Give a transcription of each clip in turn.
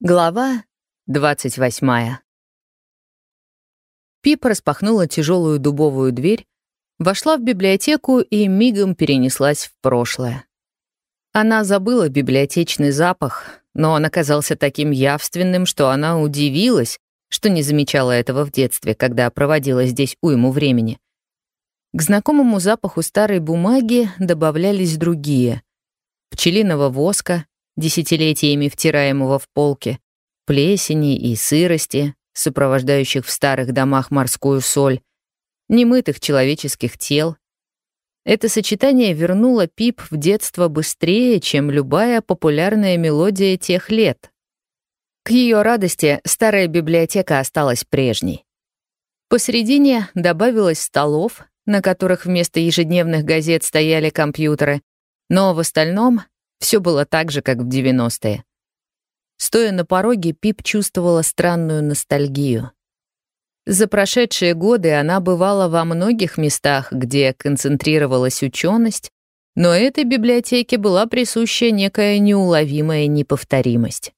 Глава 28. Пип распахнула тяжелую дубовую дверь, вошла в библиотеку и мигом перенеслась в прошлое. Она забыла библиотечный запах, но он оказался таким явственным, что она удивилась, что не замечала этого в детстве, когда проводила здесь уйму времени. К знакомому запаху старой бумаги добавлялись другие — пчелиного воска, десятилетиями втираемого в полки, плесени и сырости, сопровождающих в старых домах морскую соль, немытых человеческих тел. Это сочетание вернуло Пип в детство быстрее, чем любая популярная мелодия тех лет. К ее радости старая библиотека осталась прежней. Посередине добавилось столов, на которых вместо ежедневных газет стояли компьютеры, но в остальном все было так же, как в 90-е. Стоя на пороге, Пип чувствовала странную ностальгию. За прошедшие годы она бывала во многих местах, где концентрировалась ученость, но этой библиотеке была присуща некая неуловимая неповторимость.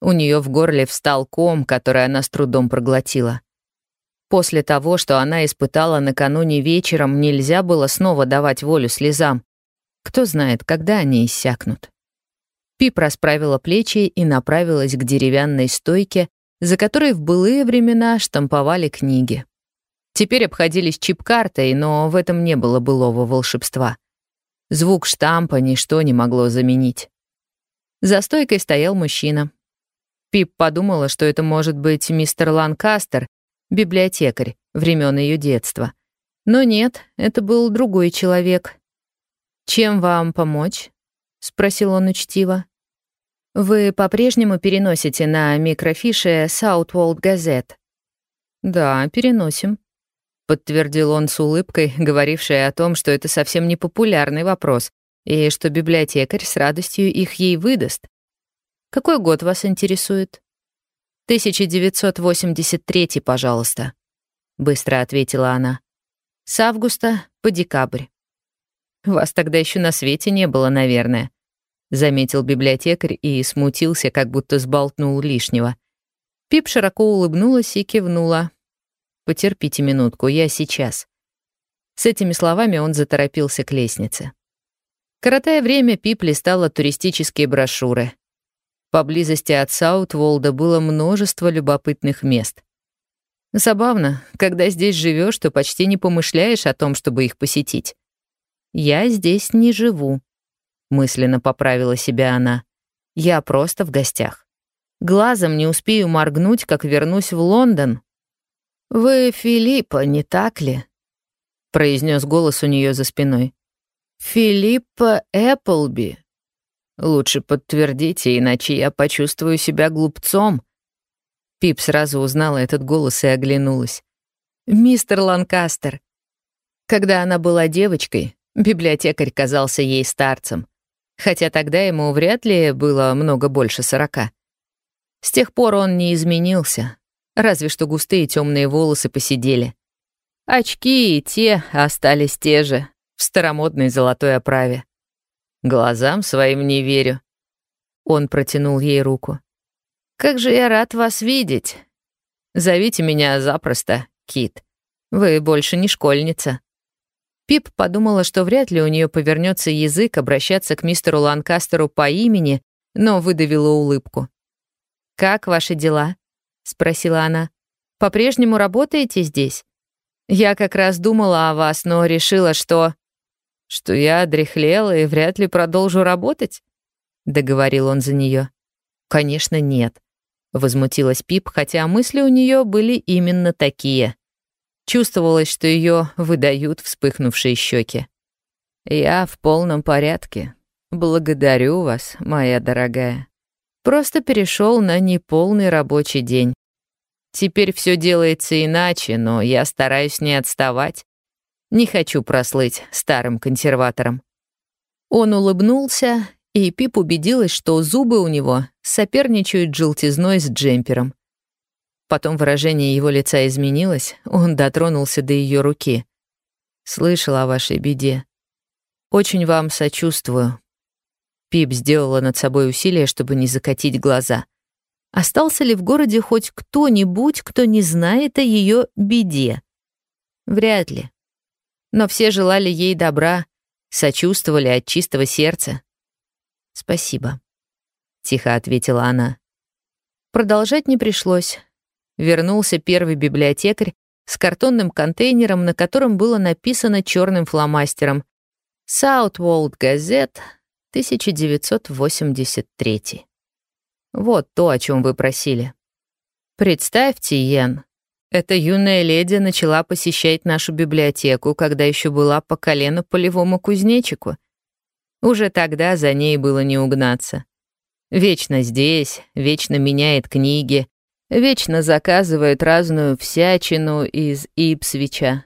У нее в горле встал ком, который она с трудом проглотила. После того, что она испытала накануне вечером, нельзя было снова давать волю слезам. Кто знает, когда они иссякнут. Пип расправила плечи и направилась к деревянной стойке, за которой в былые времена штамповали книги. Теперь обходились чип-картой, но в этом не было былого волшебства. Звук штампа ничто не могло заменить. За стойкой стоял мужчина. Пип подумала, что это может быть мистер Ланкастер, библиотекарь времен ее детства. Но нет, это был другой человек, «Чем вам помочь?» — спросил он учтиво. «Вы по-прежнему переносите на микрофише Southwold Gazette?» «Да, переносим», — подтвердил он с улыбкой, говорившей о том, что это совсем не популярный вопрос и что библиотекарь с радостью их ей выдаст. «Какой год вас интересует?» «1983, пожалуйста», — быстро ответила она. «С августа по декабрь». Вас тогда еще на свете не было, наверное», — заметил библиотекарь и смутился, как будто сболтнул лишнего. Пип широко улыбнулась и кивнула. «Потерпите минутку, я сейчас». С этими словами он заторопился к лестнице. Коротая время, Пип листала туристические брошюры. Поблизости от Саутволда было множество любопытных мест. Забавно, когда здесь живешь, то почти не помышляешь о том, чтобы их посетить. «Я здесь не живу», — мысленно поправила себя она. «Я просто в гостях. Глазом не успею моргнуть, как вернусь в Лондон». «Вы Филиппа, не так ли?» — произнес голос у нее за спиной. «Филиппа Эпплби. Лучше подтвердите, иначе я почувствую себя глупцом». Пип сразу узнала этот голос и оглянулась. «Мистер Ланкастер». Когда она была девочкой, Библиотекарь казался ей старцем, хотя тогда ему вряд ли было много больше сорока. С тех пор он не изменился, разве что густые темные волосы посидели. Очки и те остались те же, в старомодной золотой оправе. Глазам своим не верю. Он протянул ей руку. «Как же я рад вас видеть. Зовите меня запросто, Кит. Вы больше не школьница». Пип подумала, что вряд ли у нее повернется язык обращаться к мистеру Ланкастеру по имени, но выдавила улыбку. «Как ваши дела?» — спросила она. «По-прежнему работаете здесь? Я как раз думала о вас, но решила, что...» «Что я одрехлела и вряд ли продолжу работать?» — договорил он за нее. «Конечно, нет», — возмутилась Пип, хотя мысли у нее были именно такие. Чувствовалось, что ее выдают вспыхнувшие щеки. «Я в полном порядке. Благодарю вас, моя дорогая. Просто перешел на неполный рабочий день. Теперь все делается иначе, но я стараюсь не отставать. Не хочу прослыть старым консерватором». Он улыбнулся, и Пип убедилась, что зубы у него соперничают желтизной с джемпером. Потом выражение его лица изменилось, он дотронулся до ее руки. «Слышал о вашей беде. Очень вам сочувствую». Пип сделала над собой усилие, чтобы не закатить глаза. Остался ли в городе хоть кто-нибудь, кто не знает о ее беде? Вряд ли. Но все желали ей добра, сочувствовали от чистого сердца. «Спасибо», — тихо ответила она. Продолжать не пришлось. Вернулся первый библиотекарь с картонным контейнером, на котором было написано черным фломастером «Southwold Gazette, 1983». Вот то, о чем вы просили. Представьте, Йен, эта юная леди начала посещать нашу библиотеку, когда еще была по колено полевому кузнечику. Уже тогда за ней было не угнаться. Вечно здесь, вечно меняет книги, вечно заказывает разную всячину из Ипсвича.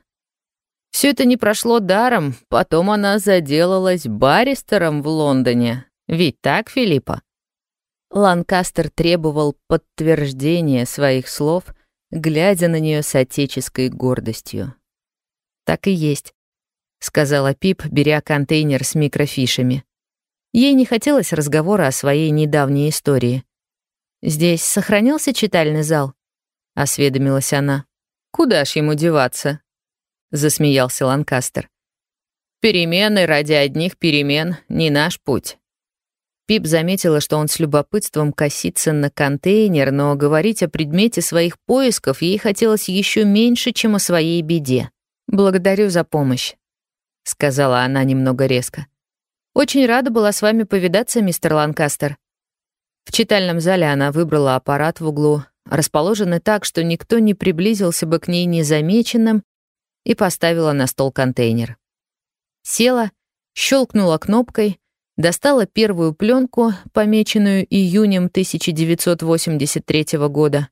Все это не прошло даром, потом она заделалась баристером в Лондоне. Ведь так, Филиппа? Ланкастер требовал подтверждения своих слов, глядя на нее с отеческой гордостью. «Так и есть», — сказала Пип, беря контейнер с микрофишами. Ей не хотелось разговора о своей недавней истории. «Здесь сохранился читальный зал?» — осведомилась она. «Куда ж ему деваться?» — засмеялся Ланкастер. «Перемены ради одних перемен — не наш путь». Пип заметила, что он с любопытством косится на контейнер, но говорить о предмете своих поисков ей хотелось еще меньше, чем о своей беде. «Благодарю за помощь», — сказала она немного резко. «Очень рада была с вами повидаться, мистер Ланкастер». В читальном зале она выбрала аппарат в углу, расположенный так, что никто не приблизился бы к ней незамеченным, и поставила на стол контейнер. Села, щелкнула кнопкой — достала первую пленку, помеченную июнем 1983 года.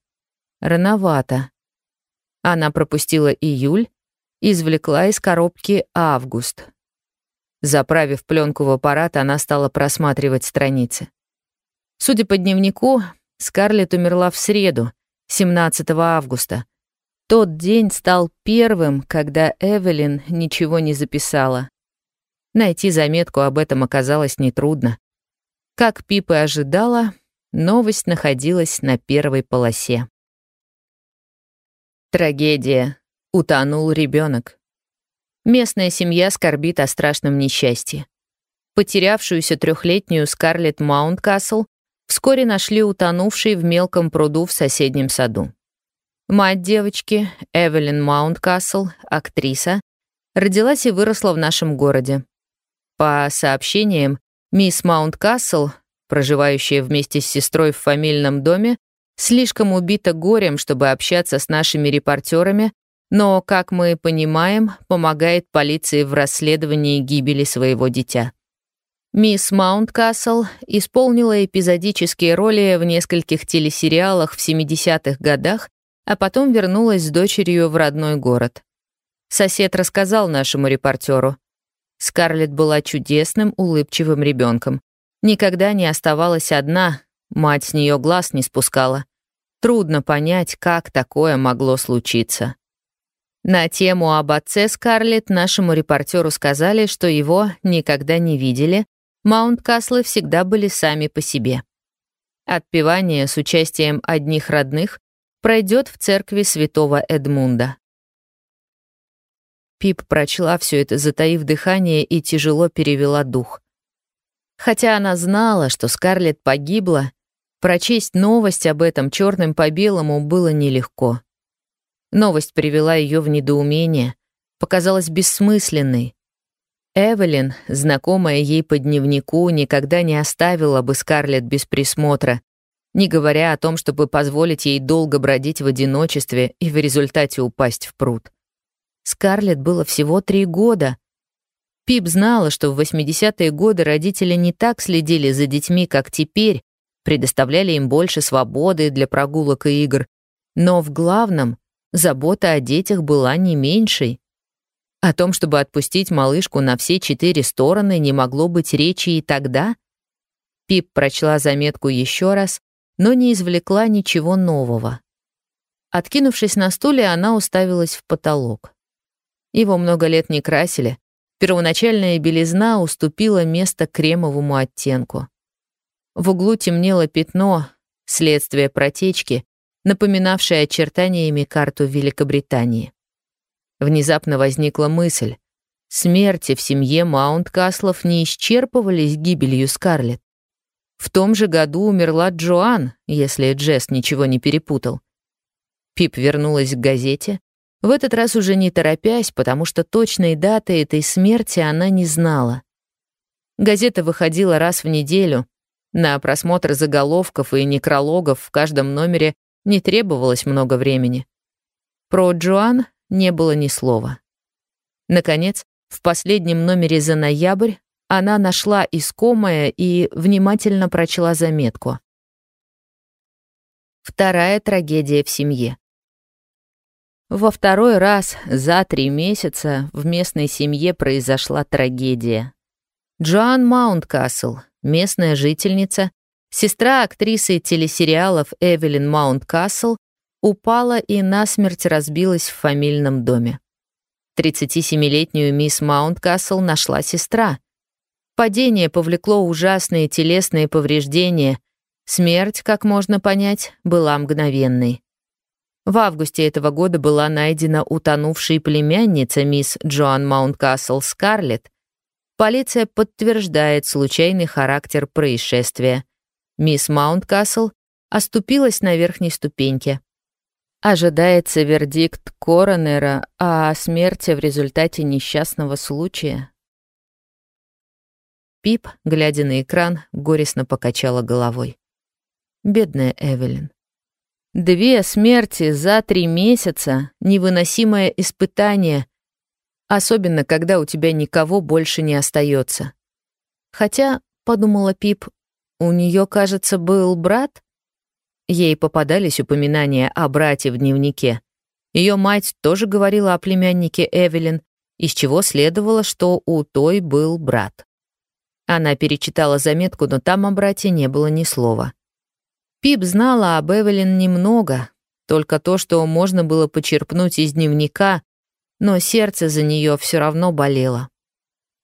Рановато. Она пропустила июль, извлекла из коробки август. Заправив пленку в аппарат, она стала просматривать страницы. Судя по дневнику, Скарлетт умерла в среду, 17 августа. Тот день стал первым, когда Эвелин ничего не записала. Найти заметку об этом оказалось нетрудно. Как Пип и ожидала, новость находилась на первой полосе. Трагедия. Утонул ребенок. Местная семья скорбит о страшном несчастье. Потерявшуюся трехлетнюю Скарлетт Маунткасл вскоре нашли утонувшей в мелком пруду в соседнем саду. Мать девочки, Эвелин Маунткасл, актриса, родилась и выросла в нашем городе. По сообщениям, мисс Маунткасл, проживающая вместе с сестрой в фамильном доме, слишком убита горем, чтобы общаться с нашими репортерами, но, как мы понимаем, помогает полиции в расследовании гибели своего дитя. Мисс Маунткасл исполнила эпизодические роли в нескольких телесериалах в 70-х годах, а потом вернулась с дочерью в родной город. Сосед рассказал нашему репортеру. Скарлетт была чудесным, улыбчивым ребенком. Никогда не оставалась одна, мать с нее глаз не спускала. Трудно понять, как такое могло случиться. На тему об отце Скарлетт нашему репортеру сказали, что его никогда не видели, Маунт-Каслы всегда были сами по себе. Отпевание с участием одних родных пройдет в церкви святого Эдмунда. Пип прочла все это, затаив дыхание, и тяжело перевела дух. Хотя она знала, что Скарлетт погибла, прочесть новость об этом черным по белому было нелегко. Новость привела ее в недоумение, показалась бессмысленной. Эвелин, знакомая ей по дневнику, никогда не оставила бы Скарлетт без присмотра, не говоря о том, чтобы позволить ей долго бродить в одиночестве и в результате упасть в пруд. Скарлетт было всего три года. Пип знала, что в 80-е годы родители не так следили за детьми, как теперь, предоставляли им больше свободы для прогулок и игр. Но в главном забота о детях была не меньшей. О том, чтобы отпустить малышку на все четыре стороны, не могло быть речи и тогда. Пип прочла заметку еще раз, но не извлекла ничего нового. Откинувшись на стуле, она уставилась в потолок. Его много лет не красили. Первоначальная белизна уступила место кремовому оттенку. В углу темнело пятно, следствие протечки, напоминавшей очертаниями карту Великобритании. Внезапно возникла мысль. Смерти в семье Маунт-Каслов не исчерпывались гибелью Скарлетт. В том же году умерла Джоан, если Джесс ничего не перепутал. Пип вернулась к газете, в этот раз уже не торопясь, потому что точной даты этой смерти она не знала. Газета выходила раз в неделю. На просмотр заголовков и некрологов в каждом номере не требовалось много времени. Про Джоан не было ни слова. Наконец, в последнем номере за ноябрь она нашла искомое и внимательно прочла заметку. Вторая трагедия в семье. Во второй раз за три месяца в местной семье произошла трагедия. Джоан Маунткасл, местная жительница, сестра актрисы телесериалов Эвелин Маунткасл, упала и насмерть разбилась в фамильном доме. 37-летнюю мисс Маунткасл нашла сестра. Падение повлекло ужасные телесные повреждения. Смерть, как можно понять, была мгновенной. В августе этого года была найдена утонувшая племянница мисс Джоан Маунткасл Скарлетт. Полиция подтверждает случайный характер происшествия. Мисс Маунткасл оступилась на верхней ступеньке. Ожидается вердикт коронера о смерти в результате несчастного случая. Пип, глядя на экран, горестно покачала головой. Бедная Эвелин. Две смерти за три месяца — невыносимое испытание, особенно когда у тебя никого больше не остается. Хотя, — подумала Пип, — у нее, кажется, был брат. Ей попадались упоминания о брате в дневнике. Ее мать тоже говорила о племяннике Эвелин, из чего следовало, что у той был брат. Она перечитала заметку, но там о брате не было ни слова. Пип знала об Эвелин немного, только то, что можно было почерпнуть из дневника, но сердце за нее все равно болело.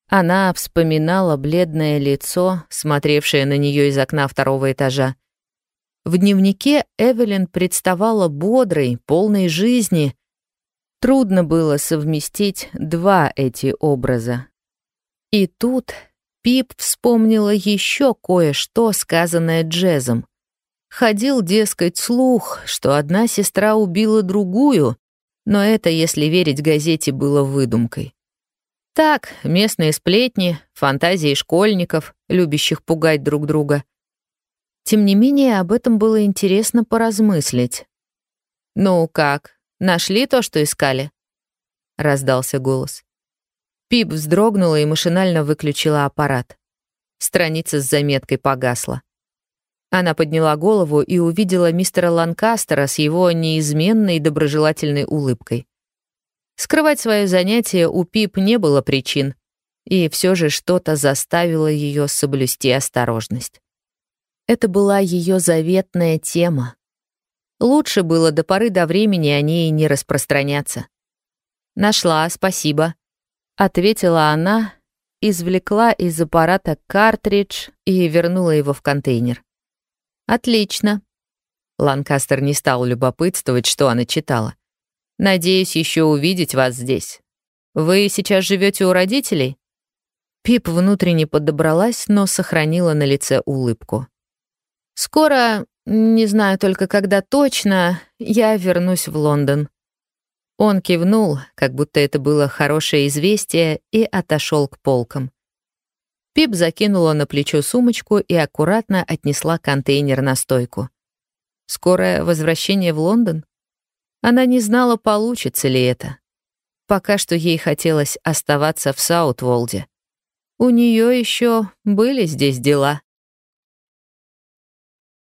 Она вспоминала бледное лицо, смотревшее на нее из окна второго этажа. В дневнике Эвелин представала бодрой, полной жизни. Трудно было совместить два эти образа. И тут Пип вспомнила еще кое-что, сказанное Джезом. Ходил, дескать, слух, что одна сестра убила другую, но это, если верить газете, было выдумкой. Так, местные сплетни, фантазии школьников, любящих пугать друг друга. Тем не менее, об этом было интересно поразмыслить. «Ну как, нашли то, что искали?» — раздался голос. Пип вздрогнула и машинально выключила аппарат. Страница с заметкой погасла. Она подняла голову и увидела мистера Ланкастера с его неизменной доброжелательной улыбкой. Скрывать свое занятие у Пип не было причин, и все же что-то заставило ее соблюсти осторожность. Это была ее заветная тема. Лучше было до поры до времени о ней не распространяться. «Нашла, спасибо», — ответила она, извлекла из аппарата картридж и вернула его в контейнер. «Отлично». Ланкастер не стал любопытствовать, что она читала. «Надеюсь еще увидеть вас здесь. Вы сейчас живете у родителей?» Пип внутренне подобралась, но сохранила на лице улыбку. «Скоро, не знаю только когда точно, я вернусь в Лондон». Он кивнул, как будто это было хорошее известие, и отошел к полкам. Пип закинула на плечо сумочку и аккуратно отнесла контейнер на стойку. Скорое возвращение в Лондон? Она не знала, получится ли это. Пока что ей хотелось оставаться в Саутволде. У нее еще были здесь дела.